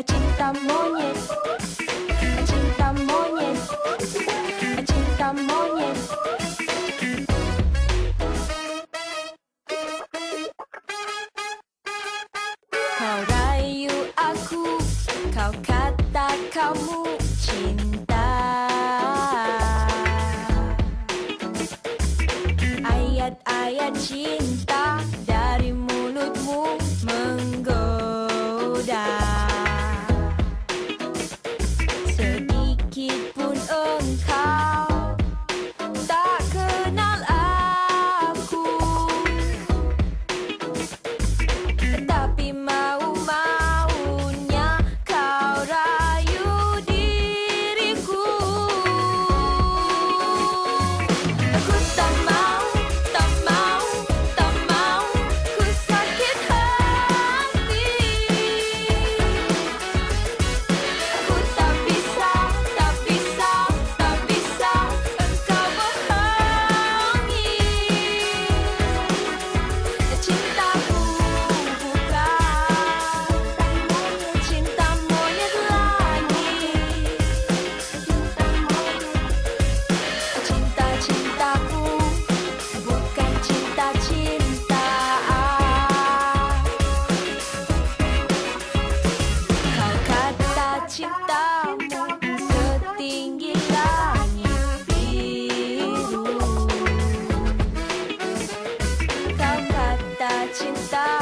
Cinta monyet Cinta monyet Cinta monyet Kau rayu aku Kau kata kamu cinta Ayat-ayat cinta cintamu setinggi langit biru. Kau kata cintamu.